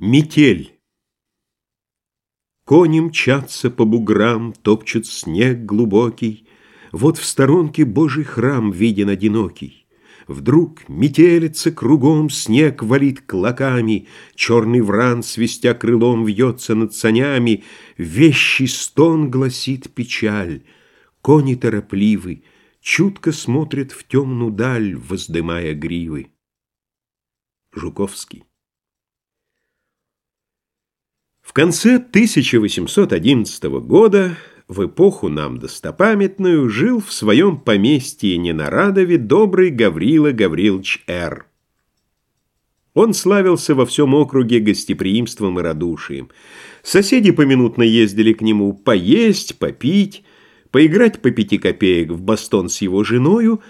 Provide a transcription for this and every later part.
Метель. Кони мчатся по буграм, топчут снег глубокий. Вот в сторонке Божий храм виден одинокий. Вдруг метелится кругом, снег валит клоками, Черный вран, свистя крылом, вьется над санями, Вещий стон гласит печаль. Кони торопливы, чутко смотрят в темную даль, Воздымая гривы. Жуковский в конце 1811 года, в эпоху нам достопамятную, жил в своем поместье Ненарадове добрый Гаврила Гаврилович Р. Он славился во всем округе гостеприимством и радушием. Соседи поминутно ездили к нему поесть, попить, поиграть по пяти копеек в бастон с его женою,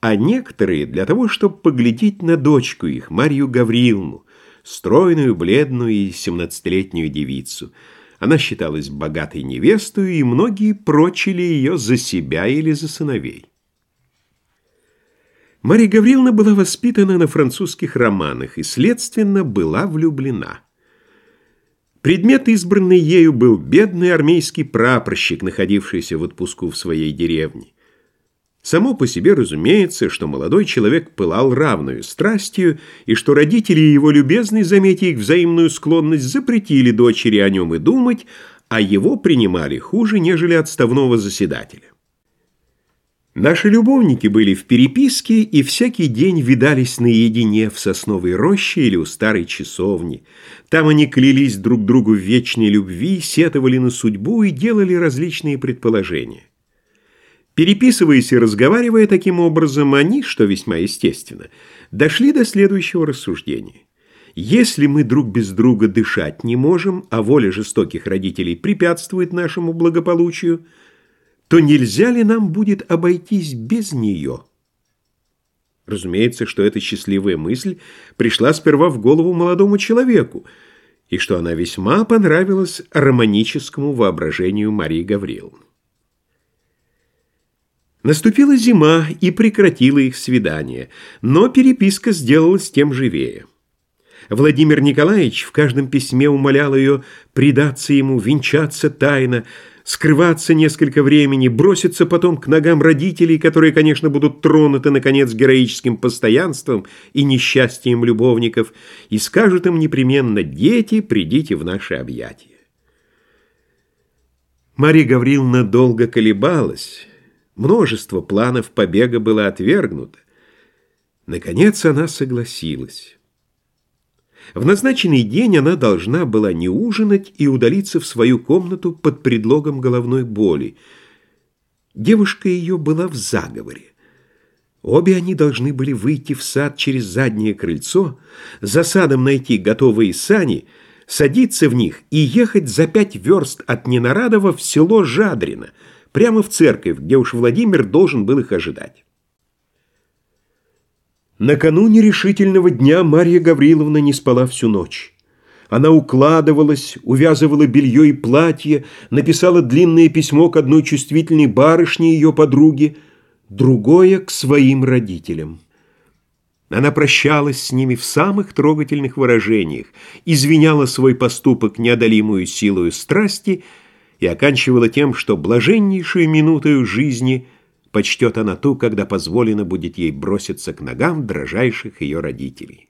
а некоторые для того, чтобы поглядеть на дочку их, Марью Гавриловну, стройную, бледную и семнадцатилетнюю девицу. Она считалась богатой невестой, и многие прочили ее за себя или за сыновей. Мария Гавриловна была воспитана на французских романах и, следственно, была влюблена. Предмет, избранный ею, был бедный армейский прапорщик, находившийся в отпуску в своей деревне. Само по себе разумеется, что молодой человек пылал равную страстью, и что родители его любезные, заметя их взаимную склонность, запретили дочери о нем и думать, а его принимали хуже, нежели отставного заседателя. Наши любовники были в переписке и всякий день видались наедине в сосновой роще или у старой часовни. Там они клялись друг другу в вечной любви, сетовали на судьбу и делали различные предположения. Переписываясь и разговаривая таким образом, они, что весьма естественно, дошли до следующего рассуждения. Если мы друг без друга дышать не можем, а воля жестоких родителей препятствует нашему благополучию, то нельзя ли нам будет обойтись без нее? Разумеется, что эта счастливая мысль пришла сперва в голову молодому человеку, и что она весьма понравилась романическому воображению Марии Гавриловны. Наступила зима и прекратила их свидание, но переписка сделалась тем живее. Владимир Николаевич в каждом письме умолял ее предаться ему, венчаться тайно, скрываться несколько времени, броситься потом к ногам родителей, которые, конечно, будут тронуты, наконец, героическим постоянством и несчастьем любовников, и скажут им непременно «Дети, придите в наши объятия». Мария Гавриловна долго колебалась, Множество планов побега было отвергнуто. Наконец она согласилась. В назначенный день она должна была не ужинать и удалиться в свою комнату под предлогом головной боли. Девушка ее была в заговоре. Обе они должны были выйти в сад через заднее крыльцо, за садом найти готовые сани, садиться в них и ехать за пять верст от Ненарадова в село Жадрино — прямо в церковь, где уж Владимир должен был их ожидать. Накануне решительного дня Марья Гавриловна не спала всю ночь. Она укладывалась, увязывала белье и платье, написала длинное письмо к одной чувствительной барышне ее подруге, другое к своим родителям. Она прощалась с ними в самых трогательных выражениях, извиняла свой поступок неодолимую силою страсти – и оканчивала тем, что блаженнейшую минутою жизни почтет она ту, когда позволено будет ей броситься к ногам дрожайших ее родителей.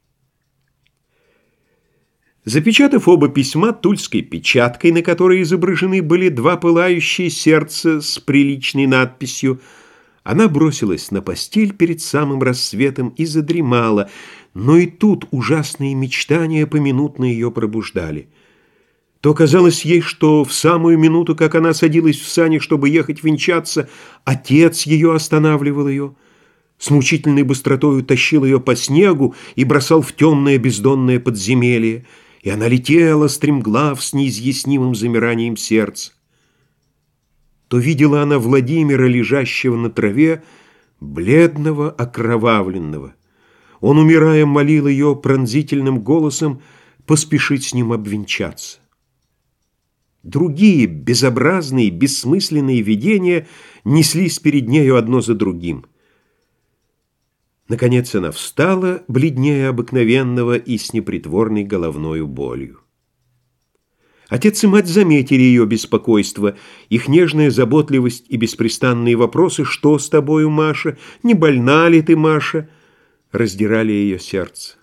Запечатав оба письма тульской печаткой, на которой изображены были два пылающие сердца с приличной надписью, она бросилась на постель перед самым рассветом и задремала, но и тут ужасные мечтания поминутно ее пробуждали – то казалось ей, что в самую минуту, как она садилась в сани, чтобы ехать венчаться, отец ее останавливал ее, с мучительной быстротою тащил ее по снегу и бросал в темное бездонное подземелье, и она летела, стремглав, с неизъяснимым замиранием сердца. То видела она Владимира, лежащего на траве, бледного, окровавленного. Он, умирая, молил ее пронзительным голосом поспешить с ним обвенчаться. Другие безобразные, бессмысленные видения неслись перед нею одно за другим. Наконец она встала, бледнее обыкновенного и с непритворной головною болью. Отец и мать заметили ее беспокойство, их нежная заботливость и беспрестанные вопросы «Что с тобою, Маша? Не больна ли ты, Маша?» раздирали ее сердце.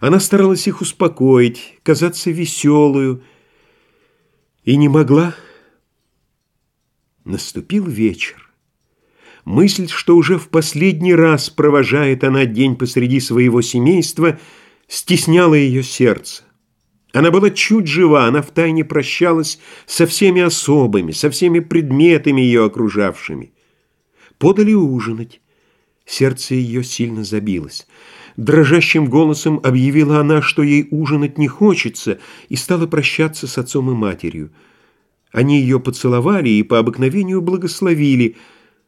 Она старалась их успокоить, казаться веселую, и не могла. Наступил вечер. Мысль, что уже в последний раз провожает она день посреди своего семейства, стесняла ее сердце. Она была чуть жива, она втайне прощалась со всеми особыми, со всеми предметами ее окружавшими. Подали ужинать. Сердце ее сильно забилось. Дрожащим голосом объявила она, что ей ужинать не хочется, и стала прощаться с отцом и матерью. Они ее поцеловали и по обыкновению благословили.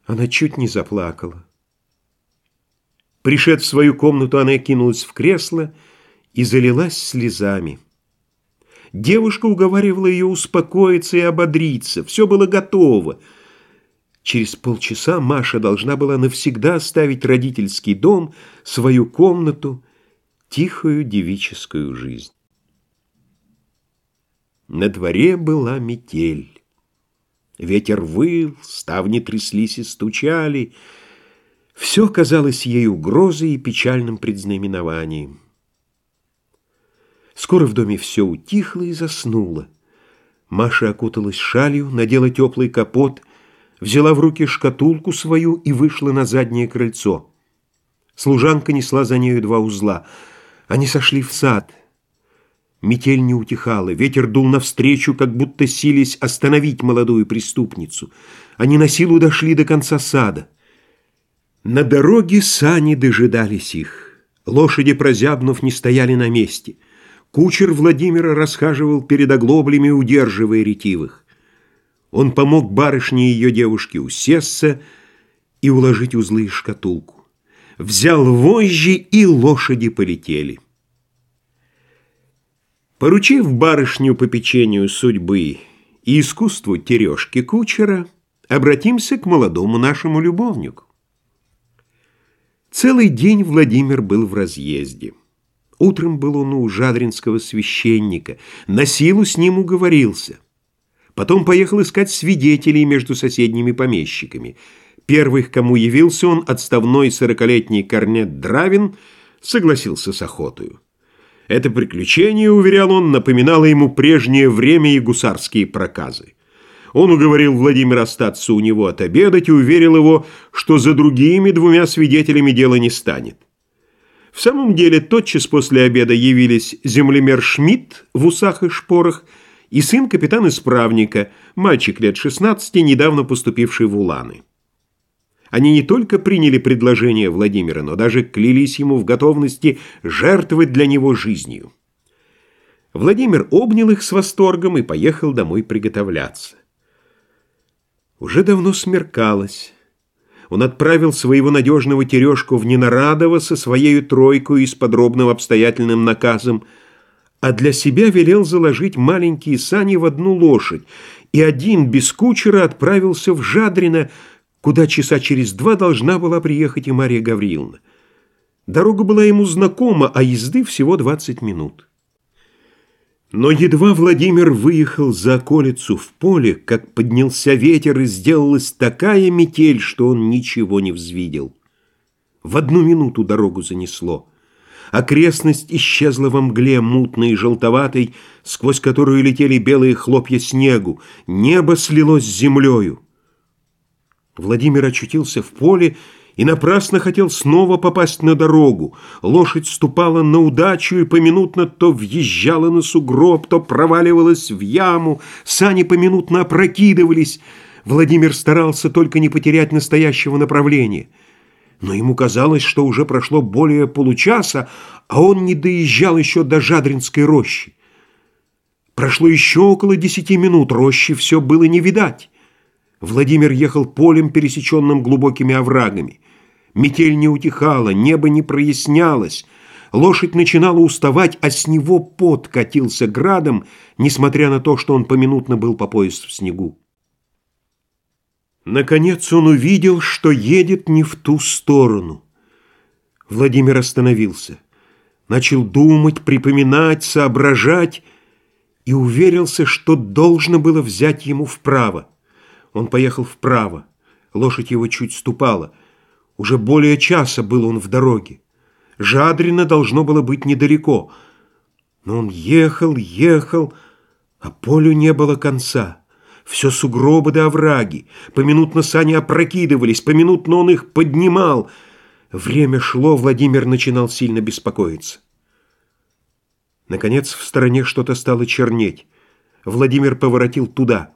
Она чуть не заплакала. Пришед в свою комнату, она кинулась в кресло и залилась слезами. Девушка уговаривала ее успокоиться и ободриться. Все было готово. Через полчаса Маша должна была навсегда оставить родительский дом, свою комнату, тихую девическую жизнь. На дворе была метель. Ветер выл, ставни тряслись и стучали. Все казалось ей угрозой и печальным предзнаменованием. Скоро в доме все утихло и заснуло. Маша окуталась шалью, надела теплый капот — взяла в руки шкатулку свою и вышла на заднее крыльцо. Служанка несла за нею два узла. Они сошли в сад. Метель не утихала, ветер дул навстречу, как будто сились остановить молодую преступницу. Они на силу дошли до конца сада. На дороге сани дожидались их. Лошади, прозябнув, не стояли на месте. Кучер Владимира расхаживал перед оглоблями, удерживая ретивых. Он помог барышне и ее девушке усесться и уложить узлы и шкатулку. Взял вожжи, и лошади полетели. Поручив барышню по печенью судьбы и искусству тережки кучера, обратимся к молодому нашему любовнику. Целый день Владимир был в разъезде. Утром был он у жадринского священника, на силу с ним уговорился. Потом поехал искать свидетелей между соседними помещиками. Первых, кому явился он, отставной сорокалетний корнет Дравин, согласился с охотою. Это приключение, уверял он, напоминало ему прежнее время и гусарские проказы. Он уговорил Владимира остаться у него отобедать и уверил его, что за другими двумя свидетелями дело не станет. В самом деле, тотчас после обеда явились землемер Шмидт в усах и шпорах и сын капитана-исправника, мальчик лет 16, недавно поступивший в Уланы. Они не только приняли предложение Владимира, но даже клялись ему в готовности жертвовать для него жизнью. Владимир обнял их с восторгом и поехал домой приготовляться. Уже давно смеркалось. Он отправил своего надежного Терешку в Ненарадово со своей тройкой и с подробным обстоятельным наказом – а для себя велел заложить маленькие сани в одну лошадь, и один без кучера отправился в Жадрино, куда часа через два должна была приехать и Мария Гавриловна. Дорога была ему знакома, а езды всего двадцать минут. Но едва Владимир выехал за околицу в поле, как поднялся ветер и сделалась такая метель, что он ничего не взвидел. В одну минуту дорогу занесло. Окрестность исчезла во мгле, мутной и желтоватой, сквозь которую летели белые хлопья снегу. Небо слилось с землею. Владимир очутился в поле и напрасно хотел снова попасть на дорогу. Лошадь ступала на удачу и поминутно то въезжала на сугроб, то проваливалась в яму, сани поминутно опрокидывались. Владимир старался только не потерять настоящего направления — но ему казалось, что уже прошло более получаса, а он не доезжал еще до Жадринской рощи. Прошло еще около десяти минут, рощи все было не видать. Владимир ехал полем, пересеченным глубокими оврагами. Метель не утихала, небо не прояснялось. Лошадь начинала уставать, а с него пот катился градом, несмотря на то, что он поминутно был по пояс в снегу. Наконец он увидел, что едет не в ту сторону. Владимир остановился. Начал думать, припоминать, соображать и уверился, что должно было взять ему вправо. Он поехал вправо. Лошадь его чуть ступала. Уже более часа был он в дороге. Жадрино должно было быть недалеко. Но он ехал, ехал, а полю не было конца. Все сугробы да овраги. Поминутно сани опрокидывались, поминутно он их поднимал — Время шло, Владимир начинал сильно беспокоиться. Наконец в стороне что-то стало чернеть. Владимир поворотил туда.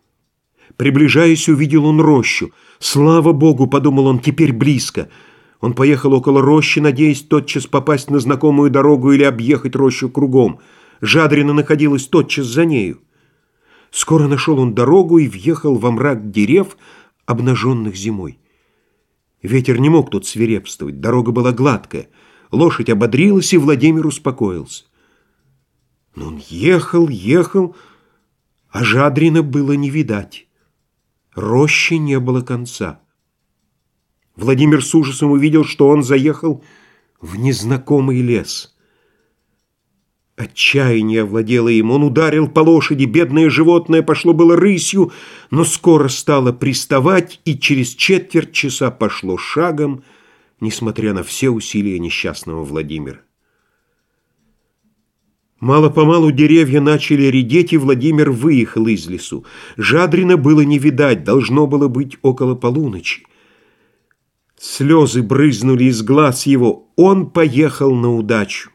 Приближаясь, увидел он рощу. «Слава Богу!» — подумал он, — «теперь близко». Он поехал около рощи, надеясь тотчас попасть на знакомую дорогу или объехать рощу кругом. Жадрина находилась тотчас за нею. Скоро нашел он дорогу и въехал во мрак дерев, обнаженных зимой. Ветер не мог тут свирепствовать, дорога была гладкая. Лошадь ободрилась, и Владимир успокоился. Но он ехал, ехал, а Жадрина было не видать. Рощи не было конца. Владимир с ужасом увидел, что он заехал в незнакомый лес. Отчаяние овладело им. Он ударил по лошади, бедное животное пошло было рысью, но скоро стало приставать и через четверть часа пошло шагом, несмотря на все усилия несчастного Владимира. Мало-помалу деревья начали редеть, и Владимир выехал из лесу. Жадрина было не видать, должно было быть около полуночи. Слезы брызнули из глаз его, он поехал на удачу.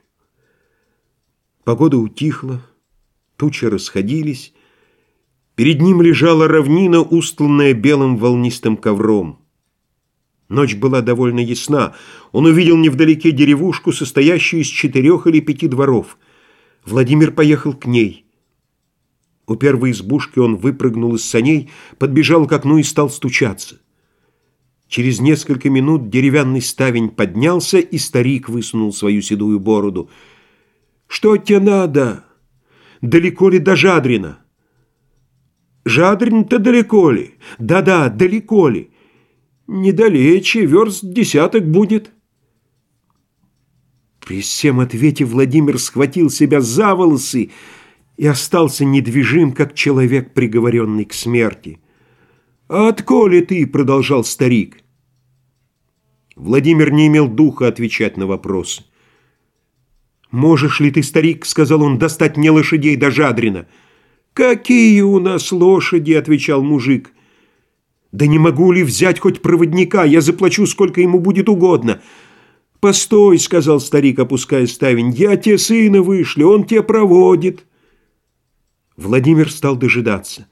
Погода утихла, тучи расходились. Перед ним лежала равнина, устланная белым волнистым ковром. Ночь была довольно ясна. Он увидел невдалеке деревушку, состоящую из четырех или пяти дворов. Владимир поехал к ней. У первой избушки он выпрыгнул из саней, подбежал к окну и стал стучаться. Через несколько минут деревянный ставень поднялся, и старик высунул свою седую бороду — что тебе надо? Далеко ли до Жадрина? Жадрин-то далеко ли? Да-да, далеко ли? Недалече, верст десяток будет. При всем ответе Владимир схватил себя за волосы и остался недвижим, как человек, приговоренный к смерти. «А отколи ты?» — продолжал старик. Владимир не имел духа отвечать на вопросы. «Можешь ли ты, старик, — сказал он, — достать мне лошадей до Жадрина?» «Какие у нас лошади?» — отвечал мужик. «Да не могу ли взять хоть проводника? Я заплачу, сколько ему будет угодно». «Постой», — сказал старик, опуская ставень, — «я те сына вышлю, он те проводит». Владимир стал дожидаться.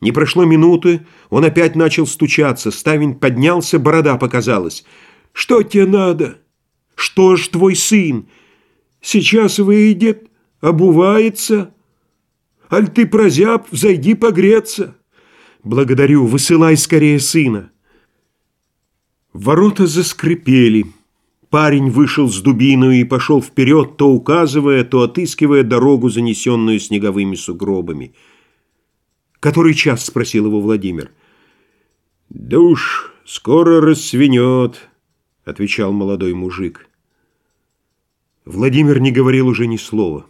Не прошло минуты, он опять начал стучаться, ставень поднялся, борода показалась. «Что тебе надо? Что ж твой сын?» Сейчас выйдет, обувается. Аль ты прозяб, взойди погреться. Благодарю, высылай скорее сына. Ворота заскрипели. Парень вышел с дубиной и пошел вперед, то указывая, то отыскивая дорогу, занесенную снеговыми сугробами. «Который час?» — спросил его Владимир. «Да уж, скоро рассвенет», — отвечал молодой мужик. Владимир не говорил уже ни слова.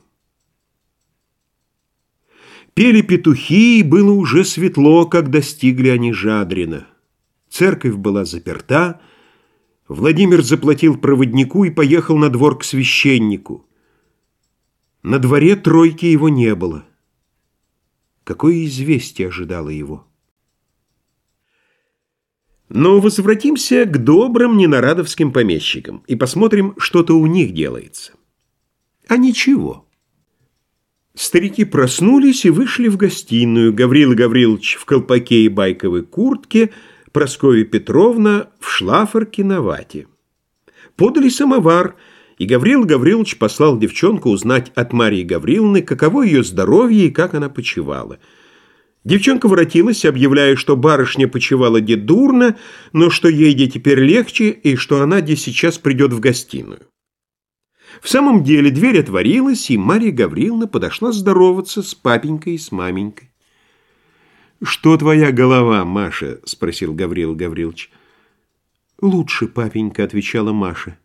Пели петухи, и было уже светло, как достигли они Жадрина. Церковь была заперта. Владимир заплатил проводнику и поехал на двор к священнику. На дворе тройки его не было. Какое известие ожидало его? Но возвратимся к добрым ненарадовским помещикам и посмотрим, что-то у них делается. А ничего. Старики проснулись и вышли в гостиную. Гаврил Гаврилович в колпаке и байковой куртке, Прасковья Петровна в шлафорке на вате. Подали самовар, и Гаврил Гаврилович послал девчонку узнать от Марии Гавриловны, каково ее здоровье и как она почивала – Девчонка воротилась, объявляя, что барышня почевала де дурно, но что ей де теперь легче и что она де сейчас придет в гостиную. В самом деле дверь отворилась, и Марья Гавриловна подошла здороваться с папенькой и с маменькой. «Что твоя голова, Маша?» — спросил Гаврил Гаврилович. «Лучше, папенька», — отвечала Маша.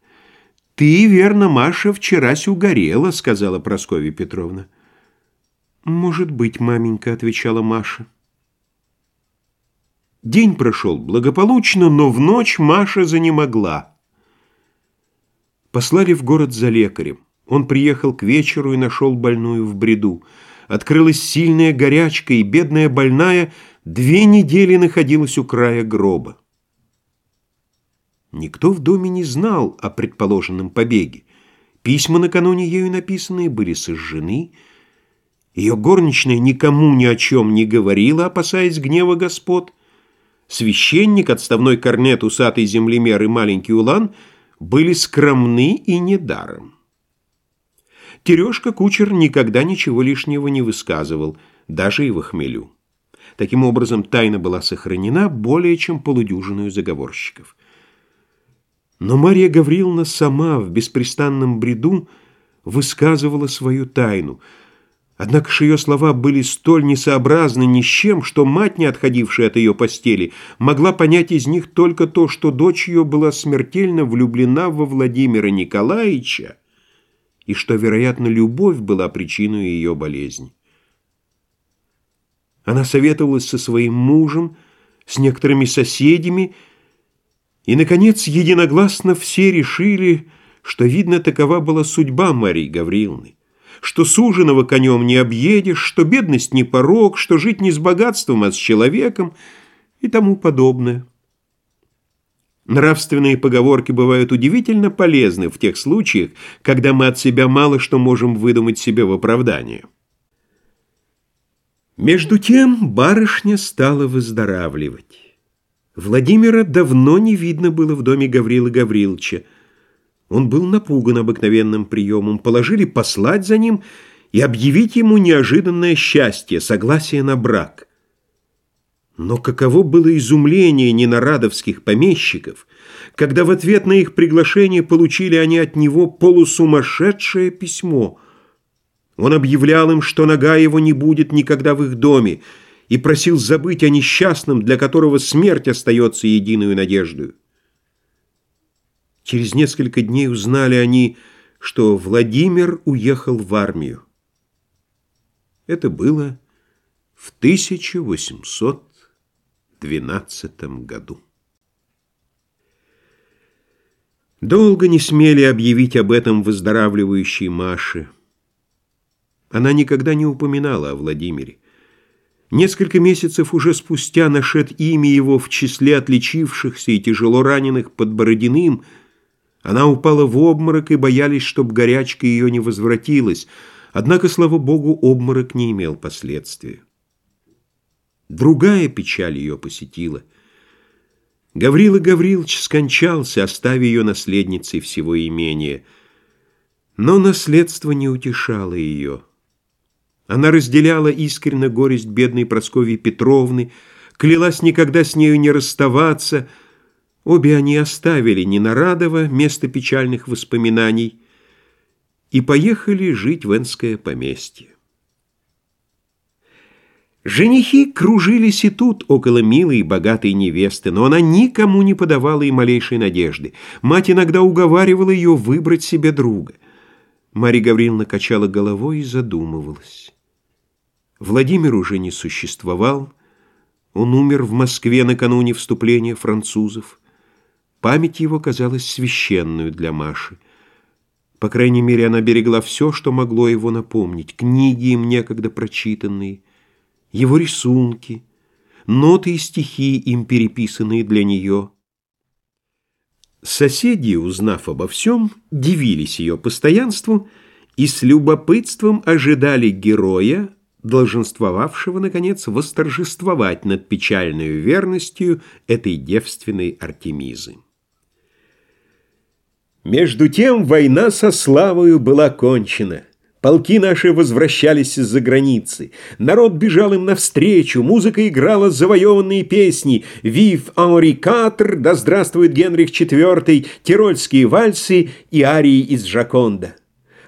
«Ты, верно, Маша, вчерась угорела», — сказала Прасковья Петровна. «Может быть, маменька», — отвечала Маша. День прошел благополучно, но в ночь Маша занемогла. Послали в город за лекарем. Он приехал к вечеру и нашел больную в бреду. Открылась сильная горячка, и бедная больная две недели находилась у края гроба. Никто в доме не знал о предположенном побеге. Письма, накануне ею написанные, были сожжены. Ее горничная никому ни о чем не говорила, опасаясь гнева господ. Священник, отставной корнет, усатый землемер и маленький улан были скромны и недаром. Терешка кучер никогда ничего лишнего не высказывал, даже и в хмелю. Таким образом, тайна была сохранена более чем полудюжиную заговорщиков. Но Мария Гавриловна сама в беспрестанном бреду высказывала свою тайну. Однако же ее слова были столь несообразны ни с чем, что мать, не отходившая от ее постели, могла понять из них только то, что дочь ее была смертельно влюблена во Владимира Николаевича и что, вероятно, любовь была причиной ее болезни. Она советовалась со своим мужем, с некоторыми соседями, и, наконец, единогласно все решили, что, видно, такова была судьба Марии Гавриловны, что суженого конем не объедешь, что бедность не порог, что жить не с богатством, а с человеком и тому подобное. Нравственные поговорки бывают удивительно полезны в тех случаях, когда мы от себя мало что можем выдумать себе в оправдание. Между тем барышня стала выздоравливать. Владимира давно не видно было в доме Гаврила Гавриловича. Он был напуган обыкновенным приемом, положили послать за ним и объявить ему неожиданное счастье, согласие на брак. Но каково было изумление ненарадовских помещиков, когда в ответ на их приглашение получили они от него полусумасшедшее письмо. Он объявлял им, что нога его не будет никогда в их доме, и просил забыть о несчастном, для которого смерть остается единую надеждой. Через несколько дней узнали они, что Владимир уехал в армию. Это было в 1812 году. Долго не смели объявить об этом выздоравливающей Маше. Она никогда не упоминала о Владимире. Несколько месяцев уже спустя нашед имя его в числе отличившихся и тяжело раненых под Бородиным, она упала в обморок и боялись, чтоб горячка ее не возвратилась, однако, слава богу, обморок не имел последствий. Другая печаль ее посетила. Гаврила Гаврилович скончался, оставив ее наследницей всего имения, но наследство не утешало ее. Она разделяла искренне горесть бедной Прасковьи Петровны, клялась никогда с нею не расставаться. Обе они оставили Ненарадово, место печальных воспоминаний, и поехали жить в Энское поместье. Женихи кружились и тут около милой и богатой невесты, но она никому не подавала и малейшей надежды. Мать иногда уговаривала ее выбрать себе друга. Марья Гавриловна качала головой и задумывалась. Владимир уже не существовал. Он умер в Москве накануне вступления французов. Память его казалась священную для Маши. По крайней мере, она берегла все, что могло его напомнить. Книги им некогда прочитанные, его рисунки, ноты и стихи, им переписанные для нее. Соседи, узнав обо всем, дивились ее постоянству и с любопытством ожидали героя, долженствовавшего, наконец, восторжествовать над печальной верностью этой девственной Артемизы. Между тем война со славою была кончена. Полки наши возвращались из-за границы. Народ бежал им навстречу, музыка играла завоеванные песни «Вив Анри Катр», «Да здравствует Генрих IV», «Тирольские вальсы» и арии из «Жаконда».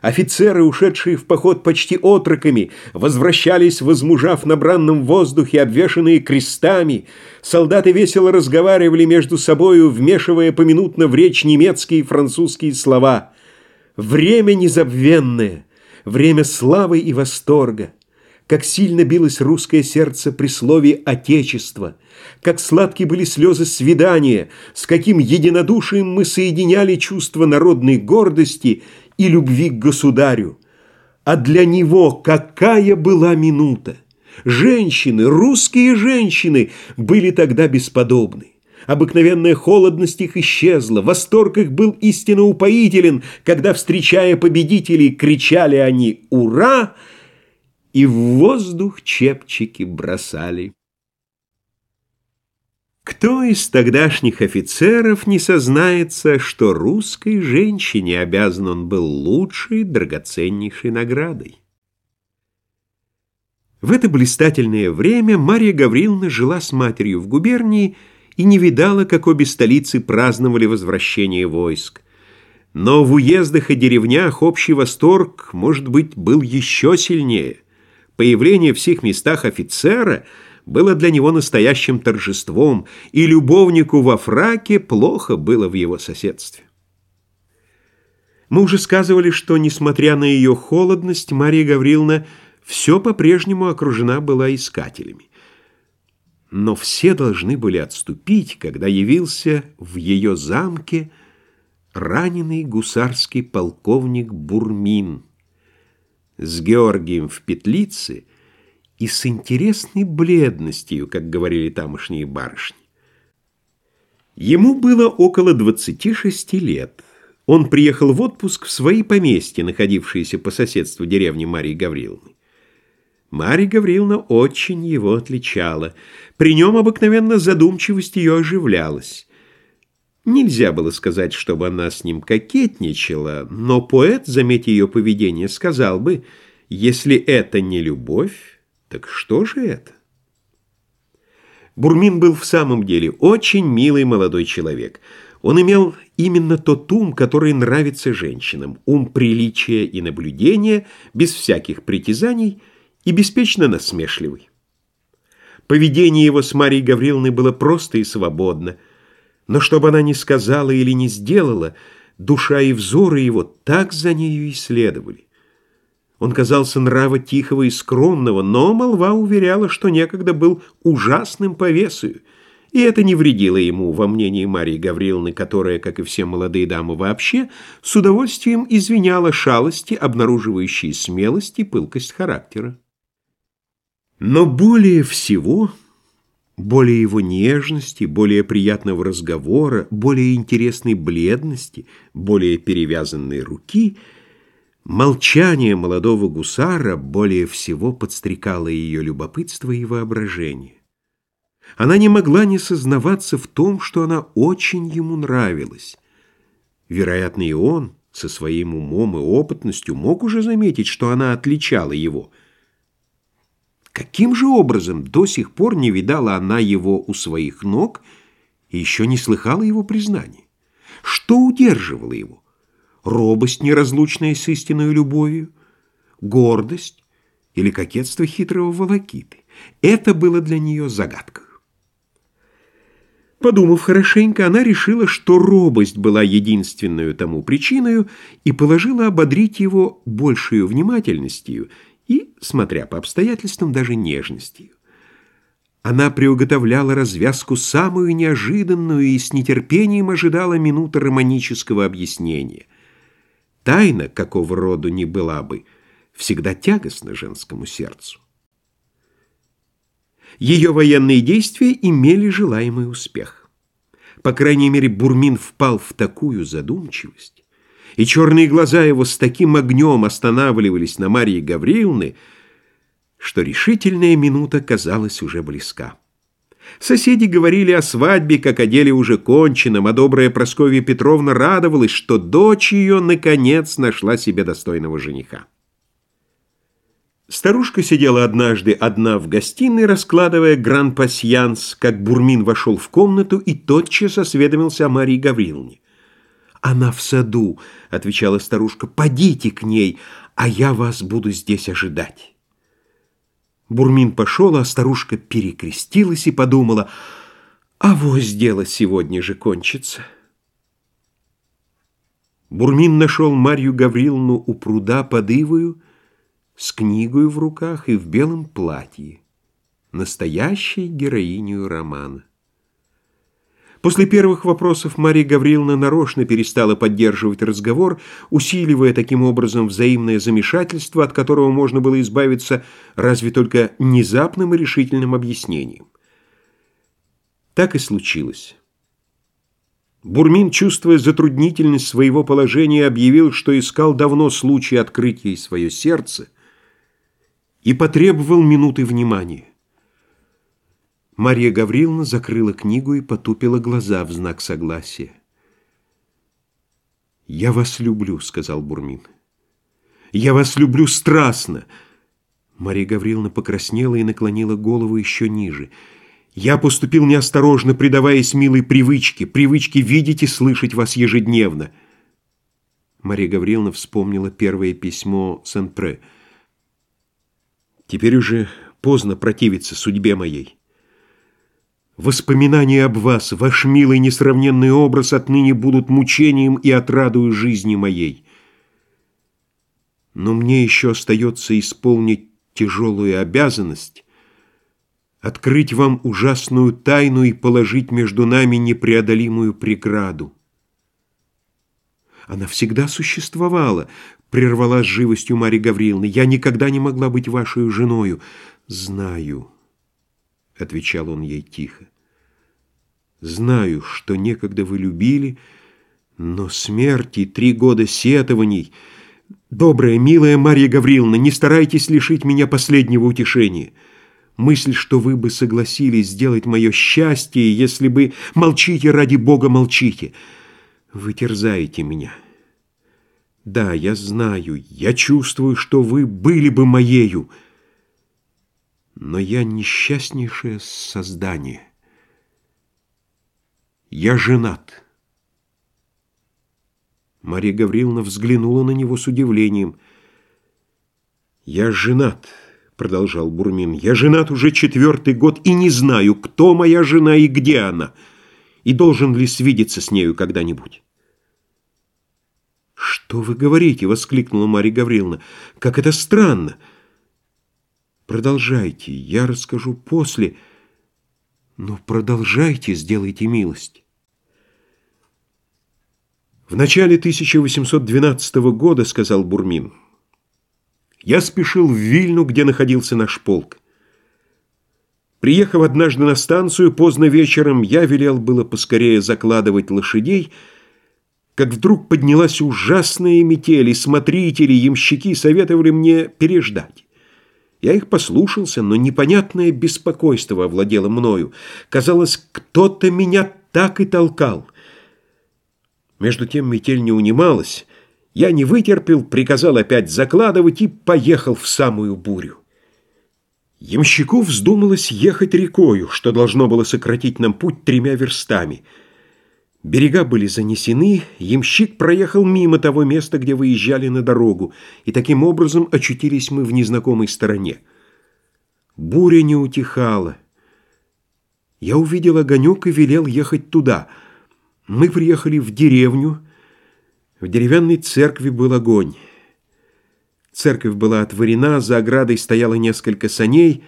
Офицеры, ушедшие в поход почти отроками, возвращались, возмужав на бранном воздухе, обвешанные крестами. Солдаты весело разговаривали между собою, вмешивая поминутно в речь немецкие и французские слова – Время незабвенное, время славы и восторга, как сильно билось русское сердце при слове «отечество», как сладки были слезы свидания, с каким единодушием мы соединяли чувство народной гордости и любви к государю. А для него какая была минута! Женщины, русские женщины были тогда бесподобны. Обыкновенная холодность их исчезла, восторг их был истинно упоителен, когда, встречая победителей, кричали они «Ура!» и в воздух чепчики бросали. Кто из тогдашних офицеров не сознается, что русской женщине обязан он был лучшей, драгоценнейшей наградой? В это блистательное время Марья Гавриловна жила с матерью в губернии и не видала, как обе столицы праздновали возвращение войск. Но в уездах и деревнях общий восторг, может быть, был еще сильнее. Появление в всех местах офицера было для него настоящим торжеством, и любовнику во фраке плохо было в его соседстве. Мы уже сказывали, что, несмотря на ее холодность, Мария Гавриловна все по-прежнему окружена была искателями. Но все должны были отступить, когда явился в ее замке раненый гусарский полковник Бурмин с Георгием в петлице и с интересной бледностью, как говорили тамошние барышни. Ему было около 26 лет. Он приехал в отпуск в свои поместья, находившиеся по соседству деревни Марии Гавриловны. Марья Гавриловна очень его отличала. При нем обыкновенно задумчивость ее оживлялась. Нельзя было сказать, чтобы она с ним кокетничала, но поэт, заметя ее поведение, сказал бы, если это не любовь, так что же это? Бурмин был в самом деле очень милый молодой человек. Он имел именно тот ум, который нравится женщинам, ум приличия и наблюдения, без всяких притязаний – и беспечно насмешливый. Поведение его с Марией Гавриловной было просто и свободно, но чтобы она не сказала или не сделала, душа и взоры его так за нею и следовали. Он казался нрава тихого и скромного, но молва уверяла, что некогда был ужасным повесою, и это не вредило ему, во мнении Марии Гавриловны, которая, как и все молодые дамы вообще, с удовольствием извиняла шалости, обнаруживающие смелость и пылкость характера. Но более всего, более его нежности, более приятного разговора, более интересной бледности, более перевязанной руки, молчание молодого гусара более всего подстрекало ее любопытство и воображение. Она не могла не сознаваться в том, что она очень ему нравилась. Вероятно, и он со своим умом и опытностью мог уже заметить, что она отличала его – Каким же образом до сих пор не видала она его у своих ног и еще не слыхала его признания? Что удерживало его? Робость, неразлучная с истинной любовью? Гордость или кокетство хитрого волокиты? Это было для нее загадкой. Подумав хорошенько, она решила, что робость была единственной тому причиной и положила ободрить его большей внимательностью – и, смотря по обстоятельствам, даже нежностью. Она приуготовляла развязку самую неожиданную и с нетерпением ожидала минуты романического объяснения. Тайна, какого роду ни была бы, всегда тягостна женскому сердцу. Ее военные действия имели желаемый успех. По крайней мере, Бурмин впал в такую задумчивость, и черные глаза его с таким огнем останавливались на Марии Гавриловны, что решительная минута казалась уже близка. Соседи говорили о свадьбе, как о деле уже конченном, а добрая Прасковья Петровна радовалась, что дочь ее, наконец, нашла себе достойного жениха. Старушка сидела однажды одна в гостиной, раскладывая гран-пасьянс, как Бурмин вошел в комнату и тотчас осведомился о Марии Гавриловне. «Она в саду», — отвечала старушка, — «подите к ней, а я вас буду здесь ожидать». Бурмин пошел, а старушка перекрестилась и подумала, «А вот дело сегодня же кончится». Бурмин нашел Марью Гавриловну у пруда под Ивою с книгой в руках и в белом платье, настоящей героиню романа. После первых вопросов Мария Гавриловна нарочно перестала поддерживать разговор, усиливая таким образом взаимное замешательство, от которого можно было избавиться разве только внезапным и решительным объяснением. Так и случилось. Бурмин, чувствуя затруднительность своего положения, объявил, что искал давно случай открыть ей свое сердце и потребовал минуты внимания. Марья Гавриловна закрыла книгу и потупила глаза в знак согласия. «Я вас люблю», — сказал Бурмин. «Я вас люблю страстно!» Марья Гавриловна покраснела и наклонила голову еще ниже — я поступил неосторожно, предаваясь милой привычке, привычке видеть и слышать вас ежедневно. Мария Гавриловна вспомнила первое письмо Сен-Пре. Теперь уже поздно противиться судьбе моей. Воспоминания об вас, ваш милый несравненный образ отныне будут мучением и отрадою жизни моей. Но мне еще остается исполнить тяжелую обязанность, открыть вам ужасную тайну и положить между нами непреодолимую преграду. Она всегда существовала, прервала с живостью Марья Гавриловна. Я никогда не могла быть вашей женою. Знаю, — отвечал он ей тихо. Знаю, что некогда вы любили, но смерти, три года сетований... Добрая, милая Марья Гавриловна, не старайтесь лишить меня последнего утешения. Мысль, что вы бы согласились сделать мое счастье, если бы... Молчите, ради Бога, молчите. Вы терзаете меня. Да, я знаю, я чувствую, что вы были бы моею. Но я несчастнейшее создание. Я женат. Мария Гавриловна взглянула на него с удивлением. «Я женат» продолжал Бурмин, я женат уже четвертый год и не знаю, кто моя жена и где она, и должен ли свидеться с нею когда-нибудь. «Что вы говорите?» — воскликнула Марья Гавриловна. «Как это странно!» «Продолжайте, я расскажу после. Но продолжайте, сделайте милость». «В начале 1812 года, — сказал Бурмин, — я спешил в Вильну, где находился наш полк. Приехав однажды на станцию, поздно вечером я велел было поскорее закладывать лошадей, как вдруг поднялась ужасная метель, и смотрители, ямщики советовали мне переждать. Я их послушался, но непонятное беспокойство овладело мною. Казалось, кто-то меня так и толкал. Между тем метель не унималась, я не вытерпел, приказал опять закладывать и поехал в самую бурю. Ямщику вздумалось ехать рекою, что должно было сократить нам путь тремя верстами. Берега были занесены, ямщик проехал мимо того места, где выезжали на дорогу, и таким образом очутились мы в незнакомой стороне. Буря не утихала. Я увидел огонек и велел ехать туда. Мы приехали в деревню, в деревянной церкви был огонь. Церковь была отворена, за оградой стояло несколько саней,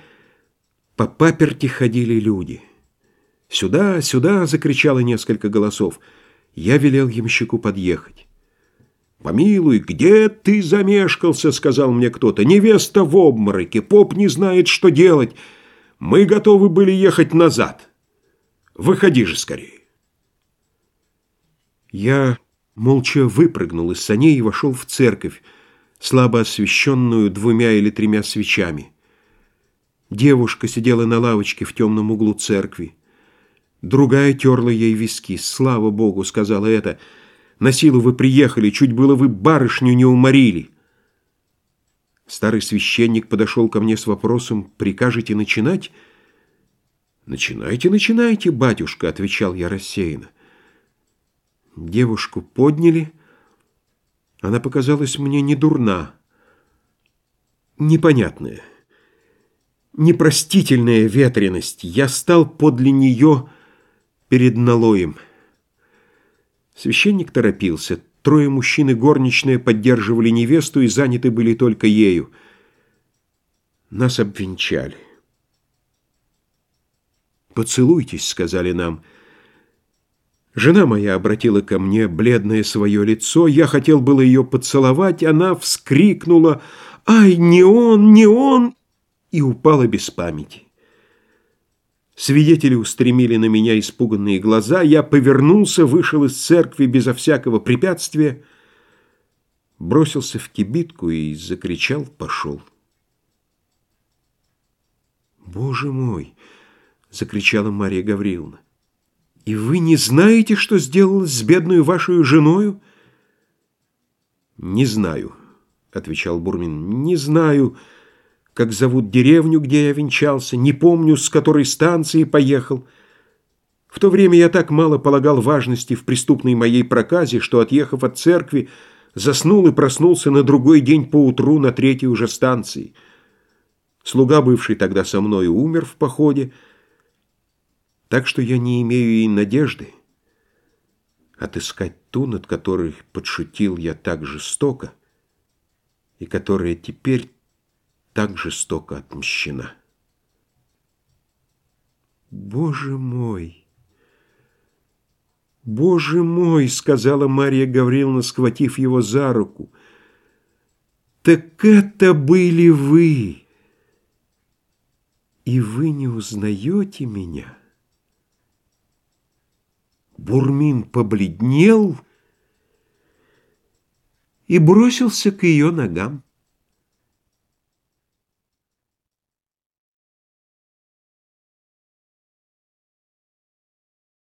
по паперти ходили люди. «Сюда, сюда!» — закричало несколько голосов. Я велел ямщику подъехать. «Помилуй, где ты замешкался?» — сказал мне кто-то. «Невеста в обмороке, поп не знает, что делать. Мы готовы были ехать назад. Выходи же скорее». Я молча выпрыгнул из саней и вошел в церковь, слабо освещенную двумя или тремя свечами. Девушка сидела на лавочке в темном углу церкви. Другая терла ей виски. «Слава Богу!» — сказала это. «На силу вы приехали, чуть было вы барышню не уморили». Старый священник подошел ко мне с вопросом «Прикажете начинать?» «Начинайте, начинайте, батюшка», — отвечал я рассеянно. Девушку подняли. Она показалась мне не дурна. Непонятная, непростительная ветренность. Я стал подле нее перед налоем. Священник торопился. Трое мужчин и горничная поддерживали невесту и заняты были только ею. Нас обвенчали. «Поцелуйтесь», — сказали нам. Жена моя обратила ко мне бледное свое лицо. Я хотел было ее поцеловать. Она вскрикнула «Ай, не он, не он!» и упала без памяти. Свидетели устремили на меня испуганные глаза. Я повернулся, вышел из церкви безо всякого препятствия, бросился в кибитку и закричал «пошел». «Боже мой!» — закричала Мария Гавриловна. «И вы не знаете, что сделалось с бедной вашей женою?» «Не знаю», — отвечал Бурмин, — «не знаю» как зовут деревню, где я венчался, не помню, с которой станции поехал. В то время я так мало полагал важности в преступной моей проказе, что, отъехав от церкви, заснул и проснулся на другой день поутру на третьей уже станции. Слуга, бывший тогда со мной, умер в походе, так что я не имею и надежды отыскать ту, над которой подшутил я так жестоко, и которая теперь так жестоко отмщена. «Боже мой! Боже мой!» — сказала Мария Гавриловна, схватив его за руку. «Так это были вы! И вы не узнаете меня?» Бурмин побледнел и бросился к ее ногам.